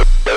Yeah.